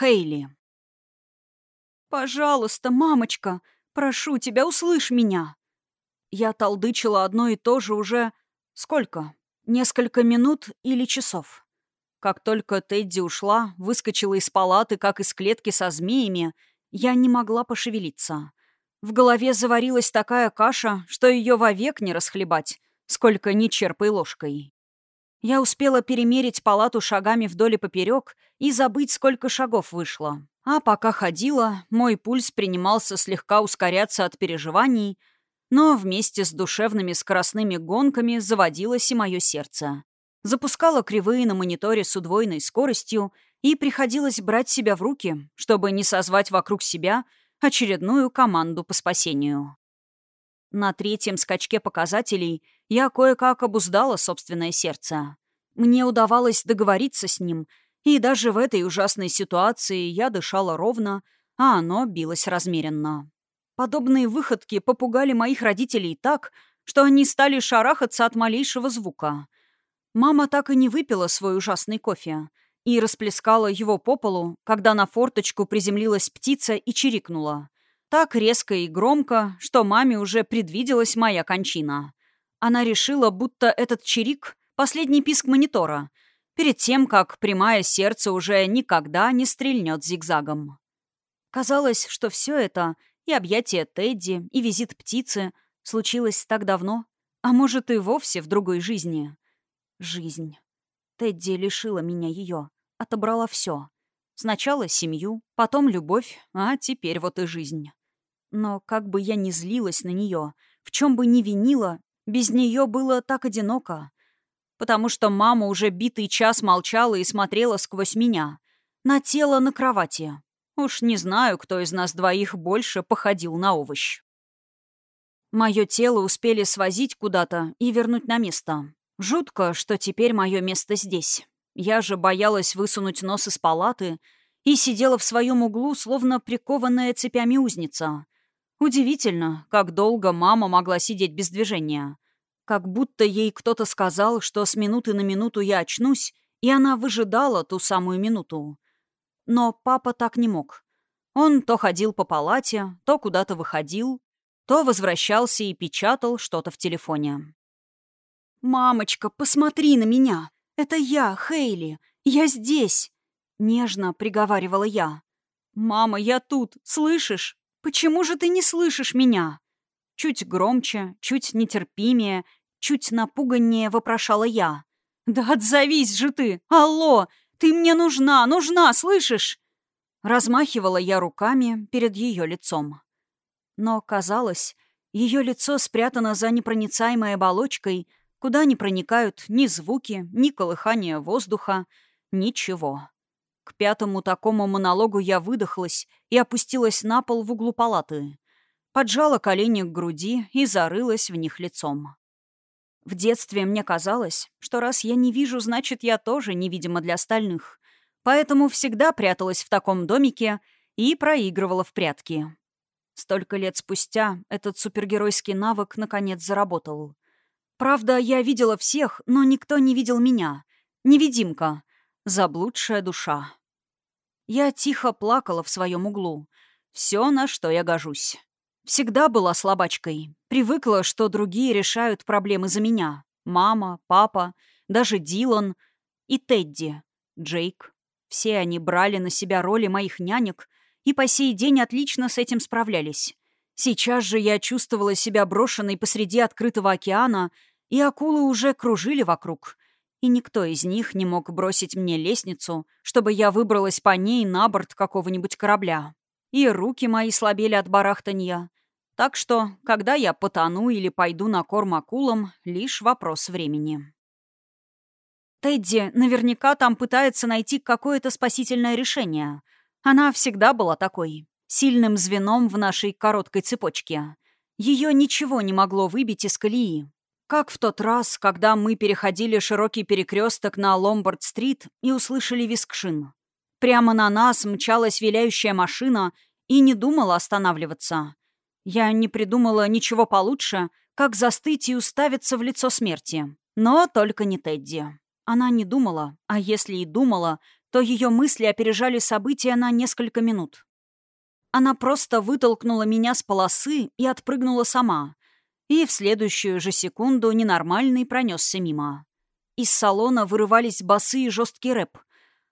Хейли. «Пожалуйста, мамочка, прошу тебя, услышь меня!» Я толдычила одно и то же уже... Сколько? Несколько минут или часов. Как только Тедди ушла, выскочила из палаты, как из клетки со змеями, я не могла пошевелиться. В голове заварилась такая каша, что ее вовек не расхлебать, сколько ни черпай ложкой. Я успела перемерить палату шагами вдоль и поперек и забыть, сколько шагов вышло. А пока ходила, мой пульс принимался слегка ускоряться от переживаний, но вместе с душевными скоростными гонками заводилось и мое сердце. Запускала кривые на мониторе с удвоенной скоростью, и приходилось брать себя в руки, чтобы не созвать вокруг себя очередную команду по спасению. На третьем скачке показателей я кое-как обуздала собственное сердце. Мне удавалось договориться с ним, и даже в этой ужасной ситуации я дышала ровно, а оно билось размеренно. Подобные выходки попугали моих родителей так, что они стали шарахаться от малейшего звука. Мама так и не выпила свой ужасный кофе и расплескала его по полу, когда на форточку приземлилась птица и чирикнула. Так резко и громко, что маме уже предвиделась моя кончина. Она решила, будто этот чирик — последний писк монитора, перед тем, как прямое сердце уже никогда не стрельнет зигзагом. Казалось, что все это — и объятие Тедди, и визит птицы — случилось так давно, а может и вовсе в другой жизни. Жизнь. Тедди лишила меня ее, отобрала все. Сначала семью, потом любовь, а теперь вот и жизнь. Но как бы я ни злилась на нее, в чем бы ни винила, без нее было так одиноко. Потому что мама уже битый час молчала и смотрела сквозь меня. На тело на кровати. Уж не знаю, кто из нас двоих больше походил на овощ. Мое тело успели свозить куда-то и вернуть на место. Жутко, что теперь мое место здесь. Я же боялась высунуть нос из палаты и сидела в своем углу, словно прикованная цепями узница. Удивительно, как долго мама могла сидеть без движения. Как будто ей кто-то сказал, что с минуты на минуту я очнусь, и она выжидала ту самую минуту. Но папа так не мог. Он то ходил по палате, то куда-то выходил, то возвращался и печатал что-то в телефоне. «Мамочка, посмотри на меня! Это я, Хейли! Я здесь!» Нежно приговаривала я. «Мама, я тут! Слышишь? Почему же ты не слышишь меня?» Чуть громче, чуть нетерпимее, чуть напуганнее вопрошала я. «Да отзовись же ты! Алло! Ты мне нужна, нужна, слышишь?» Размахивала я руками перед ее лицом. Но, казалось, ее лицо спрятано за непроницаемой оболочкой — куда не проникают ни звуки, ни колыхание воздуха, ничего. К пятому такому монологу я выдохлась и опустилась на пол в углу палаты. Поджала колени к груди и зарылась в них лицом. В детстве мне казалось, что раз я не вижу, значит, я тоже невидима для остальных. Поэтому всегда пряталась в таком домике и проигрывала в прятки. Столько лет спустя этот супергеройский навык наконец заработал. Правда, я видела всех, но никто не видел меня. Невидимка. Заблудшая душа. Я тихо плакала в своем углу. Все, на что я гожусь. Всегда была слабачкой. Привыкла, что другие решают проблемы за меня. Мама, папа, даже Дилан и Тедди, Джейк. Все они брали на себя роли моих нянек и по сей день отлично с этим справлялись. Сейчас же я чувствовала себя брошенной посреди открытого океана — и акулы уже кружили вокруг, и никто из них не мог бросить мне лестницу, чтобы я выбралась по ней на борт какого-нибудь корабля. И руки мои слабели от барахтанья. Так что, когда я потону или пойду на корм акулам, лишь вопрос времени. Тедди наверняка там пытается найти какое-то спасительное решение. Она всегда была такой, сильным звеном в нашей короткой цепочке. Ее ничего не могло выбить из колеи. Как в тот раз, когда мы переходили широкий перекресток на Ломбард-стрит и услышали вискшин. Прямо на нас мчалась виляющая машина и не думала останавливаться. Я не придумала ничего получше, как застыть и уставиться в лицо смерти. Но только не Тедди. Она не думала, а если и думала, то ее мысли опережали события на несколько минут. Она просто вытолкнула меня с полосы и отпрыгнула сама. И в следующую же секунду ненормальный пронесся мимо. Из салона вырывались басы и жесткий рэп.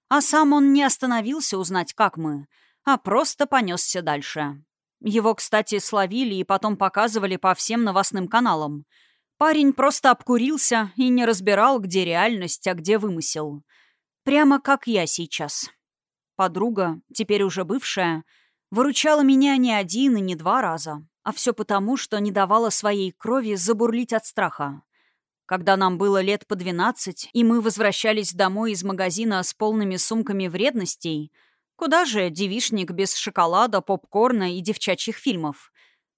А сам он не остановился узнать, как мы, а просто понесся дальше. Его, кстати, словили и потом показывали по всем новостным каналам. Парень просто обкурился и не разбирал, где реальность, а где вымысел. Прямо как я сейчас. Подруга, теперь уже бывшая, Выручала меня не один и не два раза, а все потому, что не давала своей крови забурлить от страха. Когда нам было лет по двенадцать, и мы возвращались домой из магазина с полными сумками вредностей, куда же девишник без шоколада, попкорна и девчачьих фильмов?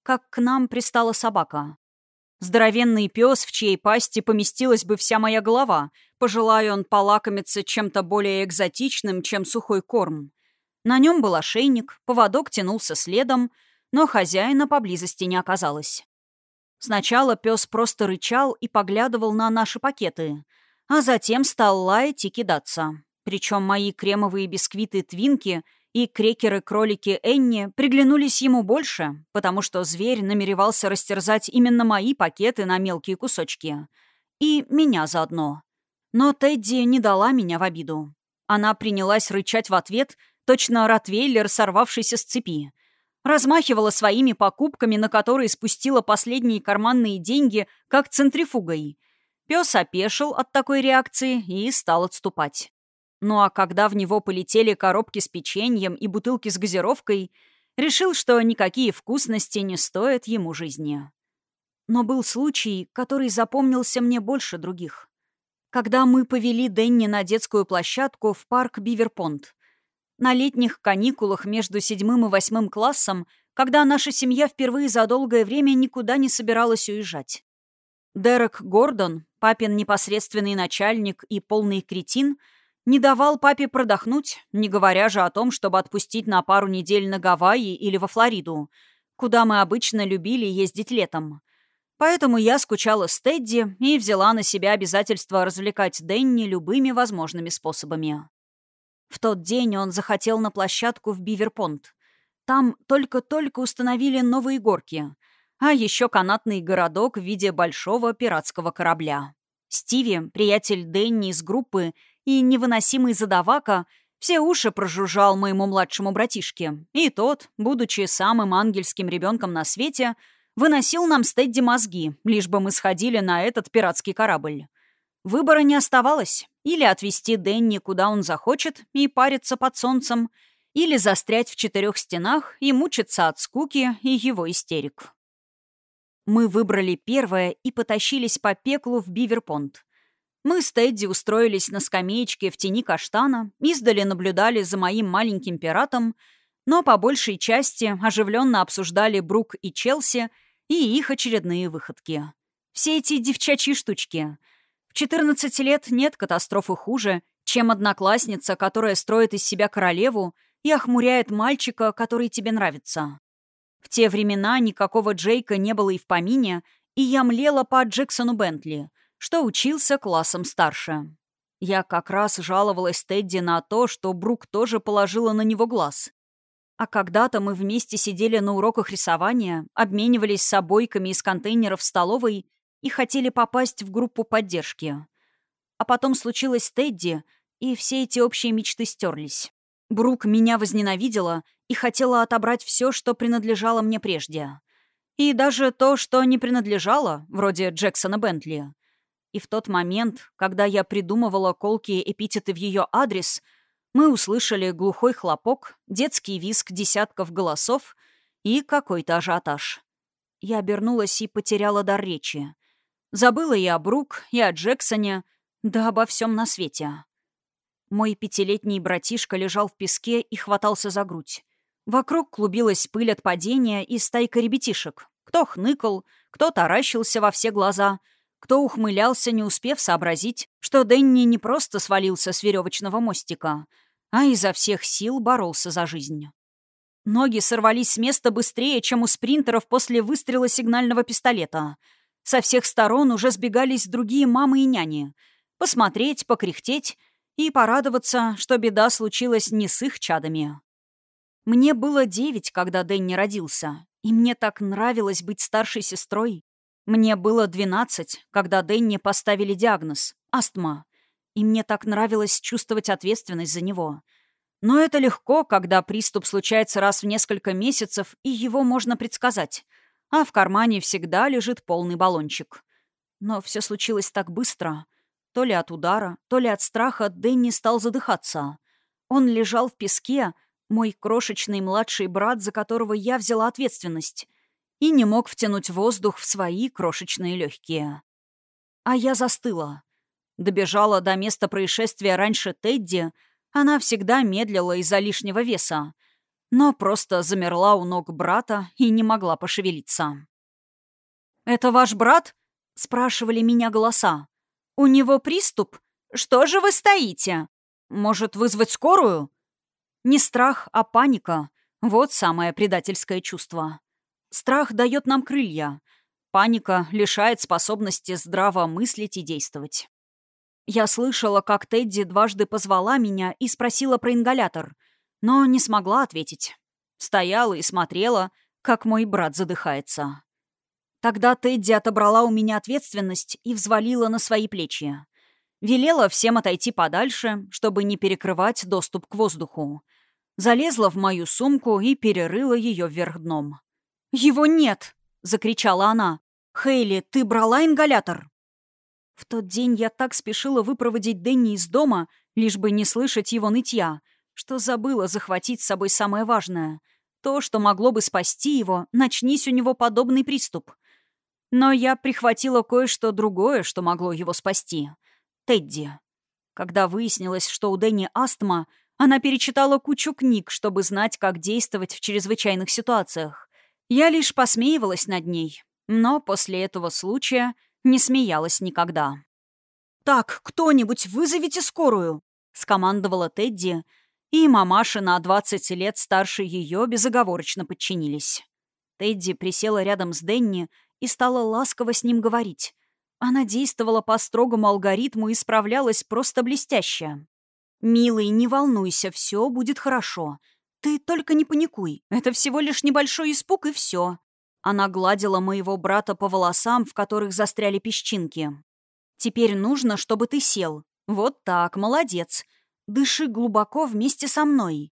Как к нам пристала собака. Здоровенный пес, в чьей пасти поместилась бы вся моя голова, пожелая он полакомиться чем-то более экзотичным, чем сухой корм. На нем был ошейник, поводок тянулся следом, но хозяина поблизости не оказалось. Сначала пес просто рычал и поглядывал на наши пакеты, а затем стал лаять и кидаться. Причем мои кремовые бисквиты Твинки и крекеры-кролики Энни приглянулись ему больше, потому что зверь намеревался растерзать именно мои пакеты на мелкие кусочки. И меня заодно. Но Тедди не дала меня в обиду. Она принялась рычать в ответ — точно ротвейлер, сорвавшийся с цепи. Размахивала своими покупками, на которые спустила последние карманные деньги, как центрифугой. Пес опешил от такой реакции и стал отступать. Ну а когда в него полетели коробки с печеньем и бутылки с газировкой, решил, что никакие вкусности не стоят ему жизни. Но был случай, который запомнился мне больше других. Когда мы повели Денни на детскую площадку в парк Биверпонт. На летних каникулах между седьмым и восьмым классом, когда наша семья впервые за долгое время никуда не собиралась уезжать. Дерек Гордон, папин непосредственный начальник и полный кретин, не давал папе продохнуть, не говоря же о том, чтобы отпустить на пару недель на Гавайи или во Флориду, куда мы обычно любили ездить летом. Поэтому я скучала с Тедди и взяла на себя обязательство развлекать Дэнни любыми возможными способами. В тот день он захотел на площадку в Биверпонт. Там только-только установили новые горки, а еще канатный городок в виде большого пиратского корабля. Стиви, приятель Дэнни из группы и невыносимый задавака, все уши прожужжал моему младшему братишке, и тот, будучи самым ангельским ребенком на свете, выносил нам с Тедди мозги, лишь бы мы сходили на этот пиратский корабль. Выбора не оставалось. Или отвезти Дэнни куда он захочет и париться под солнцем, или застрять в четырех стенах и мучиться от скуки и его истерик. Мы выбрали первое и потащились по пеклу в Биверпонт. Мы с Тедди устроились на скамеечке в тени каштана, издали наблюдали за моим маленьким пиратом, но по большей части оживленно обсуждали Брук и Челси и их очередные выходки. Все эти девчачьи штучки — в 14 лет нет катастрофы хуже, чем одноклассница, которая строит из себя королеву и охмуряет мальчика, который тебе нравится. В те времена никакого Джейка не было и в помине, и я млела по Джексону Бентли, что учился классом старше. Я как раз жаловалась Тедди на то, что Брук тоже положила на него глаз. А когда-то мы вместе сидели на уроках рисования, обменивались собойками из контейнеров в столовой и хотели попасть в группу поддержки. А потом случилось Тедди, и все эти общие мечты стерлись. Брук меня возненавидела и хотела отобрать все, что принадлежало мне прежде. И даже то, что не принадлежало, вроде Джексона Бентли. И в тот момент, когда я придумывала колкие эпитеты в ее адрес, мы услышали глухой хлопок, детский визг десятков голосов и какой-то ажиотаж. Я обернулась и потеряла дар речи. Забыла и о Брук, и о Джексоне, да обо всем на свете. Мой пятилетний братишка лежал в песке и хватался за грудь. Вокруг клубилась пыль от падения и стайка ребятишек. Кто хныкал, кто таращился во все глаза, кто ухмылялся, не успев сообразить, что Дэнни не просто свалился с веревочного мостика, а изо всех сил боролся за жизнь. Ноги сорвались с места быстрее, чем у спринтеров после выстрела сигнального пистолета — со всех сторон уже сбегались другие мамы и няни. Посмотреть, покряхтеть и порадоваться, что беда случилась не с их чадами. Мне было девять, когда Дэнни родился, и мне так нравилось быть старшей сестрой. Мне было двенадцать, когда Дэнни поставили диагноз — астма, и мне так нравилось чувствовать ответственность за него. Но это легко, когда приступ случается раз в несколько месяцев, и его можно предсказать, а в кармане всегда лежит полный баллончик. Но все случилось так быстро. То ли от удара, то ли от страха Дэнни стал задыхаться. Он лежал в песке, мой крошечный младший брат, за которого я взяла ответственность, и не мог втянуть воздух в свои крошечные легкие. А я застыла. Добежала до места происшествия раньше Тедди, она всегда медлила из-за лишнего веса, но просто замерла у ног брата и не могла пошевелиться. «Это ваш брат?» — спрашивали меня голоса. «У него приступ? Что же вы стоите? Может, вызвать скорую?» Не страх, а паника — вот самое предательское чувство. Страх дает нам крылья. Паника лишает способности здраво мыслить и действовать. Я слышала, как Тедди дважды позвала меня и спросила про ингалятор, но не смогла ответить. Стояла и смотрела, как мой брат задыхается. Тогда Тедди отобрала у меня ответственность и взвалила на свои плечи. Велела всем отойти подальше, чтобы не перекрывать доступ к воздуху. Залезла в мою сумку и перерыла ее вверх дном. «Его нет!» — закричала она. «Хейли, ты брала ингалятор?» В тот день я так спешила выпроводить Дэнни из дома, лишь бы не слышать его нытья, что забыла захватить с собой самое важное — то, что могло бы спасти его, начнись у него подобный приступ. Но я прихватила кое-что другое, что могло его спасти. Тедди. Когда выяснилось, что у Дэнни астма, она перечитала кучу книг, чтобы знать, как действовать в чрезвычайных ситуациях. Я лишь посмеивалась над ней, но после этого случая — не смеялась никогда. «Так, кто-нибудь вызовите скорую!» — скомандовала Тедди, и мамаши на 20 лет старше ее безоговорочно подчинились. Тедди присела рядом с Денни и стала ласково с ним говорить. Она действовала по строгому алгоритму и справлялась просто блестяще. «Милый, не волнуйся, все будет хорошо. Ты только не паникуй. Это всего лишь небольшой испуг, и все. Она гладила моего брата по волосам, в которых застряли песчинки. «Теперь нужно, чтобы ты сел. Вот так, молодец. Дыши глубоко вместе со мной».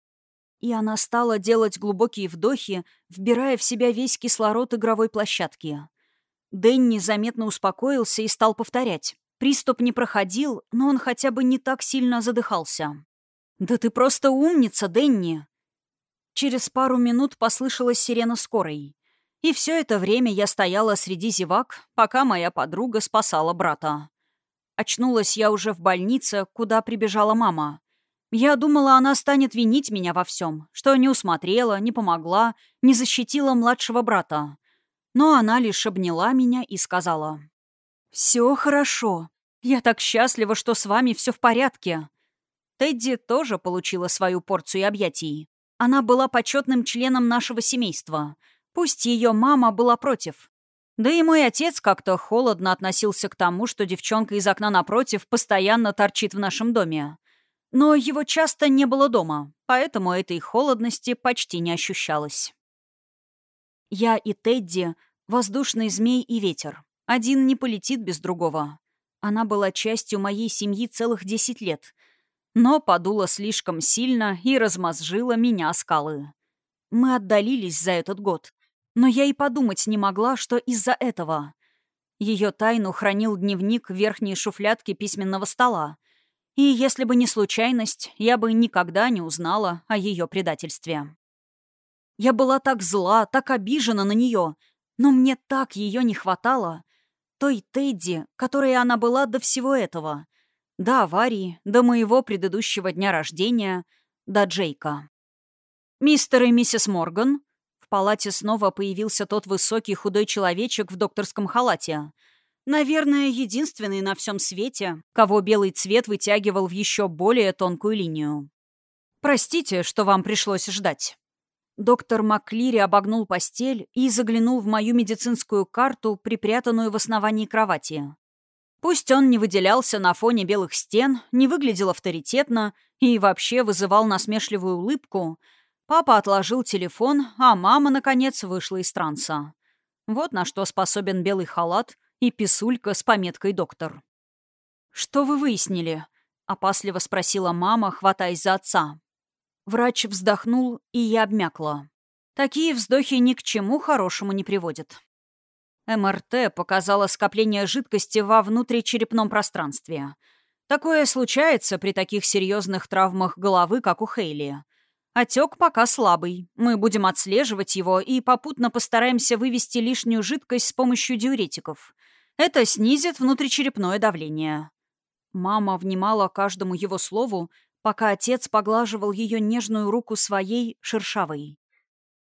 И она стала делать глубокие вдохи, вбирая в себя весь кислород игровой площадки. Дэнни заметно успокоился и стал повторять. Приступ не проходил, но он хотя бы не так сильно задыхался. «Да ты просто умница, Дэнни!» Через пару минут послышалась сирена скорой. И все это время я стояла среди зевак, пока моя подруга спасала брата. Очнулась я уже в больнице, куда прибежала мама. Я думала, она станет винить меня во всем, что не усмотрела, не помогла, не защитила младшего брата. Но она лишь обняла меня и сказала. «Все хорошо. Я так счастлива, что с вами все в порядке». Тедди тоже получила свою порцию объятий. Она была почетным членом нашего семейства — Пусть ее мама была против. Да и мой отец как-то холодно относился к тому, что девчонка из окна напротив постоянно торчит в нашем доме. Но его часто не было дома, поэтому этой холодности почти не ощущалось. Я и Тедди — воздушный змей и ветер. Один не полетит без другого. Она была частью моей семьи целых десять лет, но подула слишком сильно и размозжила меня скалы. Мы отдалились за этот год, но я и подумать не могла, что из-за этого. Ее тайну хранил дневник в верхней шуфлядке письменного стола. И если бы не случайность, я бы никогда не узнала о ее предательстве. Я была так зла, так обижена на нее, но мне так ее не хватало. Той Тедди, которой она была до всего этого. До аварии, до моего предыдущего дня рождения, до Джейка. «Мистер и миссис Морган», в палате снова появился тот высокий худой человечек в докторском халате. Наверное, единственный на всем свете, кого белый цвет вытягивал в еще более тонкую линию. «Простите, что вам пришлось ждать». Доктор Маклири обогнул постель и заглянул в мою медицинскую карту, припрятанную в основании кровати. Пусть он не выделялся на фоне белых стен, не выглядел авторитетно и вообще вызывал насмешливую улыбку, папа отложил телефон, а мама, наконец, вышла из транса. Вот на что способен белый халат и писулька с пометкой «доктор». «Что вы выяснили?» — опасливо спросила мама, хватаясь за отца. Врач вздохнул, и я обмякла. Такие вздохи ни к чему хорошему не приводят. МРТ показало скопление жидкости во внутричерепном пространстве. Такое случается при таких серьезных травмах головы, как у Хейли. Отек пока слабый. Мы будем отслеживать его и попутно постараемся вывести лишнюю жидкость с помощью диуретиков. Это снизит внутричерепное давление. Мама внимала каждому его слову, пока отец поглаживал ее нежную руку своей, шершавой.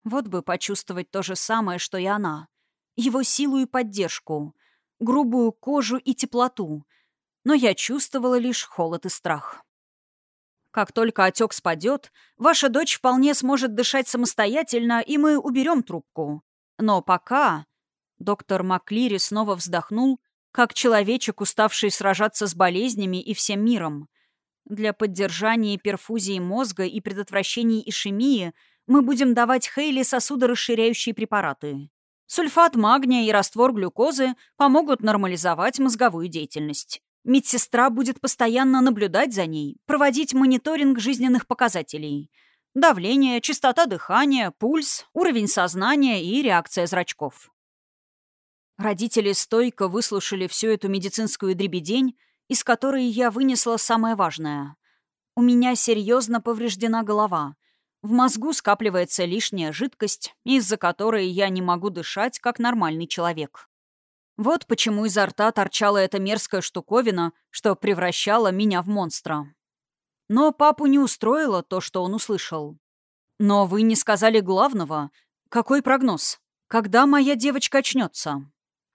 Вот бы почувствовать то же самое, что и она. Его силу и поддержку, грубую кожу и теплоту. Но я чувствовала лишь холод и страх. Как только отек спадет, ваша дочь вполне сможет дышать самостоятельно, и мы уберем трубку. Но пока... Доктор Маклири снова вздохнул, как человечек, уставший сражаться с болезнями и всем миром. Для поддержания перфузии мозга и предотвращения ишемии мы будем давать Хейли сосудорасширяющие препараты. Сульфат магния и раствор глюкозы помогут нормализовать мозговую деятельность. Медсестра будет постоянно наблюдать за ней, проводить мониторинг жизненных показателей. Давление, частота дыхания, пульс, уровень сознания и реакция зрачков. Родители стойко выслушали всю эту медицинскую дребедень из которой я вынесла самое важное. У меня серьезно повреждена голова. В мозгу скапливается лишняя жидкость, из-за которой я не могу дышать, как нормальный человек. Вот почему изо рта торчала эта мерзкая штуковина, что превращала меня в монстра. Но папу не устроило то, что он услышал. «Но вы не сказали главного. Какой прогноз? Когда моя девочка очнется?»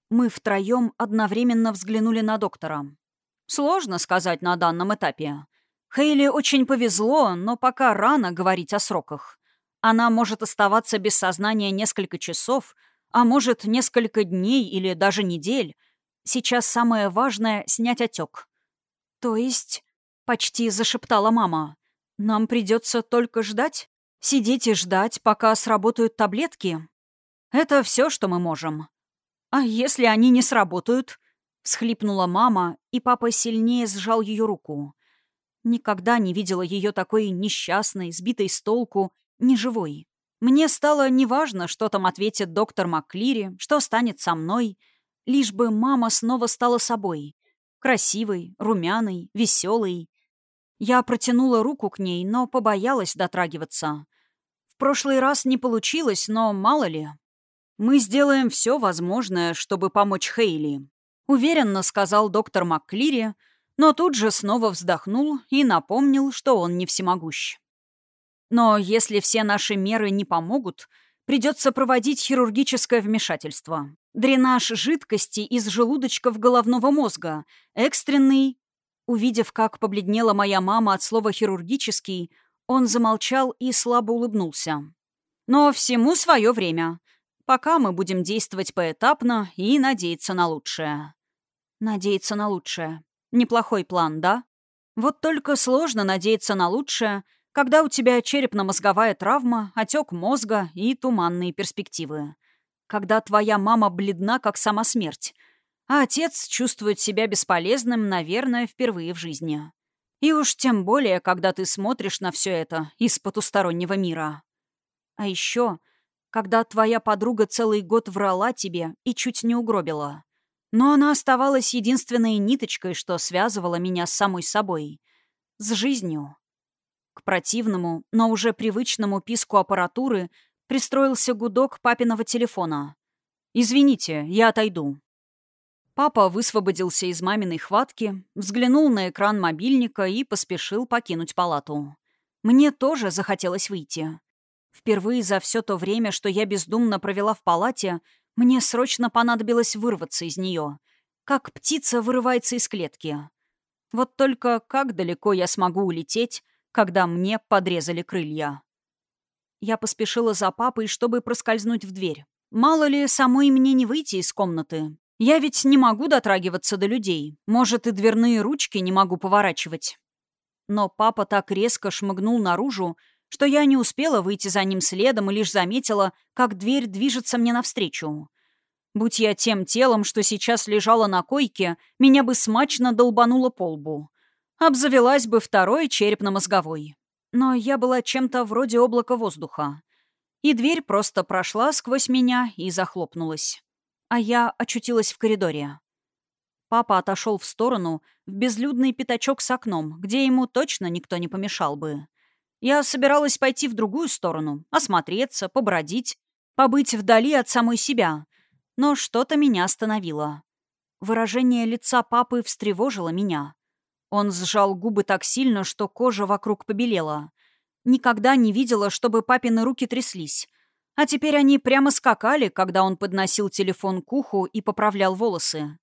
Мы втроем одновременно взглянули на доктора. Сложно сказать на данном этапе. Хейли очень повезло, но пока рано говорить о сроках. Она может оставаться без сознания несколько часов, а может несколько дней или даже недель. Сейчас самое важное — снять отек. То есть, почти зашептала мама, нам придется только ждать? Сидеть и ждать, пока сработают таблетки? Это все, что мы можем. А если они не сработают? Схлипнула мама, и папа сильнее сжал ее руку. Никогда не видела ее такой несчастной, сбитой с толку, неживой. Мне стало неважно, что там ответит доктор Маклири, что станет со мной, лишь бы мама снова стала собой. Красивой, румяной, веселой. Я протянула руку к ней, но побоялась дотрагиваться. В прошлый раз не получилось, но мало ли. Мы сделаем все возможное, чтобы помочь Хейли. Уверенно сказал доктор МакКлири, но тут же снова вздохнул и напомнил, что он не всемогущ. Но если все наши меры не помогут, придется проводить хирургическое вмешательство. Дренаж жидкости из желудочков головного мозга, экстренный. Увидев, как побледнела моя мама от слова «хирургический», он замолчал и слабо улыбнулся. Но всему свое время. Пока мы будем действовать поэтапно и надеяться на лучшее. Надеяться на лучшее. Неплохой план, да? Вот только сложно надеяться на лучшее, когда у тебя черепно-мозговая травма, отек мозга и туманные перспективы. Когда твоя мама бледна, как сама смерть, а отец чувствует себя бесполезным, наверное, впервые в жизни. И уж тем более, когда ты смотришь на все это из потустороннего мира. А еще, когда твоя подруга целый год врала тебе и чуть не угробила. Но она оставалась единственной ниточкой, что связывала меня с самой собой. С жизнью. К противному, но уже привычному писку аппаратуры пристроился гудок папиного телефона. «Извините, я отойду». Папа высвободился из маминой хватки, взглянул на экран мобильника и поспешил покинуть палату. Мне тоже захотелось выйти. Впервые за все то время, что я бездумно провела в палате, мне срочно понадобилось вырваться из нее, как птица вырывается из клетки. Вот только как далеко я смогу улететь, когда мне подрезали крылья? Я поспешила за папой, чтобы проскользнуть в дверь. Мало ли, самой мне не выйти из комнаты. Я ведь не могу дотрагиваться до людей. Может, и дверные ручки не могу поворачивать. Но папа так резко шмыгнул наружу, что я не успела выйти за ним следом и лишь заметила, как дверь движется мне навстречу. Будь я тем телом, что сейчас лежала на койке, меня бы смачно долбануло по лбу. Обзавелась бы второй черепно-мозговой. Но я была чем-то вроде облака воздуха. И дверь просто прошла сквозь меня и захлопнулась а я очутилась в коридоре. Папа отошел в сторону, в безлюдный пятачок с окном, где ему точно никто не помешал бы. Я собиралась пойти в другую сторону, осмотреться, побродить, побыть вдали от самой себя. Но что-то меня остановило. Выражение лица папы встревожило меня. Он сжал губы так сильно, что кожа вокруг побелела. Никогда не видела, чтобы папины руки тряслись. А теперь они прямо скакали, когда он подносил телефон к уху и поправлял волосы.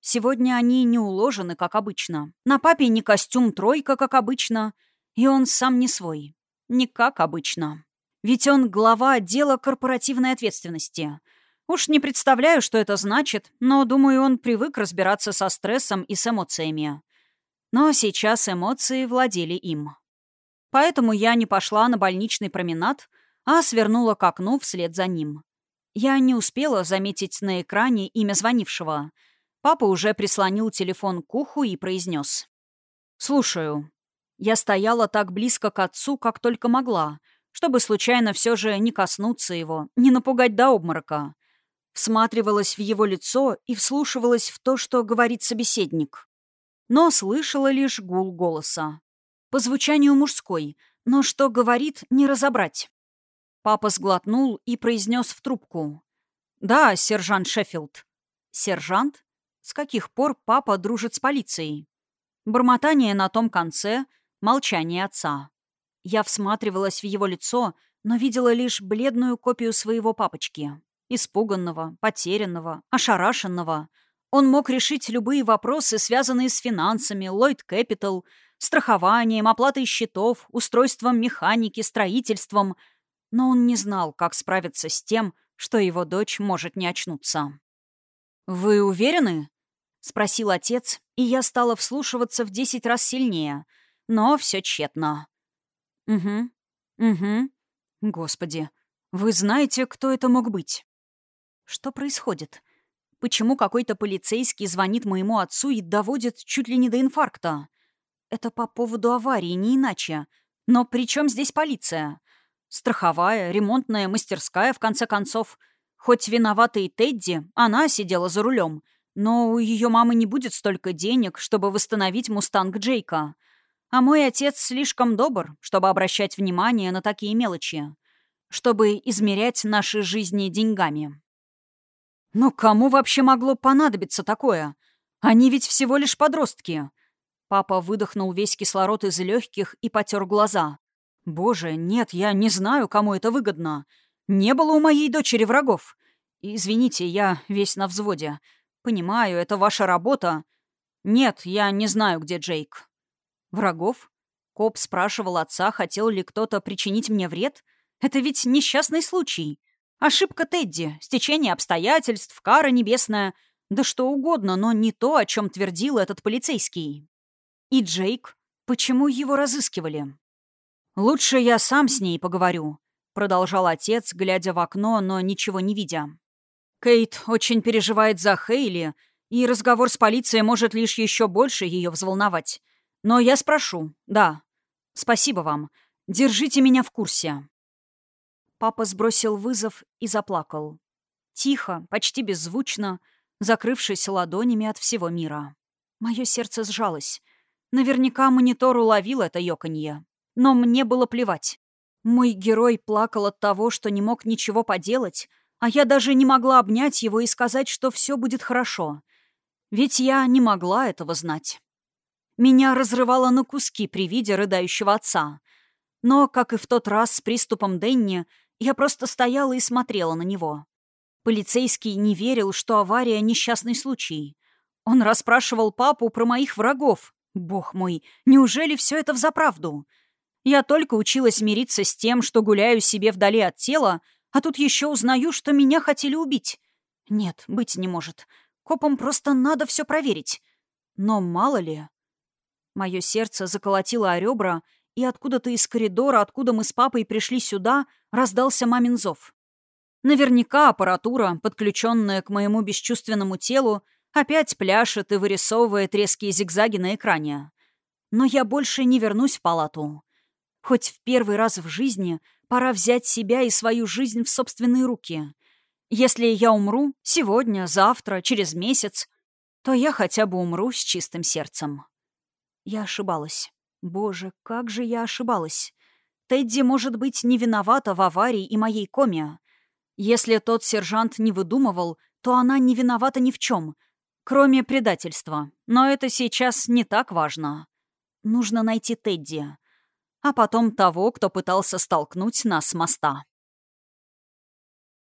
Сегодня они не уложены, как обычно. На папе не костюм тройка, как обычно. И он сам не свой. Не как обычно. Ведь он глава отдела корпоративной ответственности. Уж не представляю, что это значит, но, думаю, он привык разбираться со стрессом и с эмоциями. Но сейчас эмоции владели им. Поэтому я не пошла на больничный променад, а свернула к окну вслед за ним. Я не успела заметить на экране имя звонившего. Папа уже прислонил телефон к уху и произнес. «Слушаю». Я стояла так близко к отцу, как только могла, чтобы случайно все же не коснуться его, не напугать до обморока. Всматривалась в его лицо и вслушивалась в то, что говорит собеседник. Но слышала лишь гул голоса. По звучанию мужской, но что говорит, не разобрать. Папа сглотнул и произнес в трубку. «Да, сержант Шеффилд». «Сержант? С каких пор папа дружит с полицией?» Бормотание на том конце, молчание отца. Я всматривалась в его лицо, но видела лишь бледную копию своего папочки. Испуганного, потерянного, ошарашенного. Он мог решить любые вопросы, связанные с финансами, Lloyd Capital, страхованием, оплатой счетов, устройством механики, строительством — но он не знал, как справиться с тем, что его дочь может не очнуться. «Вы уверены?» — спросил отец, и я стала вслушиваться в десять раз сильнее, но все тщетно. «Угу, угу. Господи, вы знаете, кто это мог быть?» «Что происходит? Почему какой-то полицейский звонит моему отцу и доводит чуть ли не до инфаркта? Это по поводу аварии, не иначе. Но при чем здесь полиция? Страховая, ремонтная, мастерская, в конце концов. Хоть виновата и Тедди, она сидела за рулем. Но у ее мамы не будет столько денег, чтобы восстановить мустанг Джейка. А мой отец слишком добр, чтобы обращать внимание на такие мелочи. Чтобы измерять наши жизни деньгами. Но кому вообще могло понадобиться такое? Они ведь всего лишь подростки. Папа выдохнул весь кислород из легких и потер глаза. «Боже, нет, я не знаю, кому это выгодно. Не было у моей дочери врагов. Извините, я весь на взводе. Понимаю, это ваша работа. Нет, я не знаю, где Джейк». «Врагов?» Коп спрашивал отца, хотел ли кто-то причинить мне вред. Это ведь несчастный случай. Ошибка Тедди, стечение обстоятельств, кара небесная. Да что угодно, но не то, о чем твердил этот полицейский. И Джейк? Почему его разыскивали? «Лучше я сам с ней поговорю», — продолжал отец, глядя в окно, но ничего не видя. «Кейт очень переживает за Хейли, и разговор с полицией может лишь еще больше ее взволновать. Но я спрошу, да. Спасибо вам. Держите меня в курсе». Папа сбросил вызов и заплакал. Тихо, почти беззвучно, закрывшись ладонями от всего мира. Мое сердце сжалось. Наверняка монитор уловил это ёканье. Но мне было плевать. Мой герой плакал от того, что не мог ничего поделать, а я даже не могла обнять его и сказать, что все будет хорошо. Ведь я не могла этого знать. Меня разрывало на куски при виде рыдающего отца. Но, как и в тот раз с приступом Денни, я просто стояла и смотрела на него. Полицейский не верил, что авария — несчастный случай. Он расспрашивал папу про моих врагов. Бог мой, неужели все это взаправду? Я только училась мириться с тем, что гуляю себе вдали от тела, а тут еще узнаю, что меня хотели убить. Нет, быть не может. Копам просто надо все проверить. Но мало ли... Мое сердце заколотило о ребра, и откуда-то из коридора, откуда мы с папой пришли сюда, раздался мамин зов. Наверняка аппаратура, подключенная к моему бесчувственному телу, опять пляшет и вырисовывает резкие зигзаги на экране. Но я больше не вернусь в палату. Хоть в первый раз в жизни пора взять себя и свою жизнь в собственные руки. Если я умру сегодня, завтра, через месяц, то я хотя бы умру с чистым сердцем. Я ошибалась. Боже, как же я ошибалась. Тедди, может быть, не виновата в аварии и моей коме. Если тот сержант не выдумывал, то она не виновата ни в чем, кроме предательства. Но это сейчас не так важно. Нужно найти Тедди. А потом того, кто пытался столкнуть нас с моста.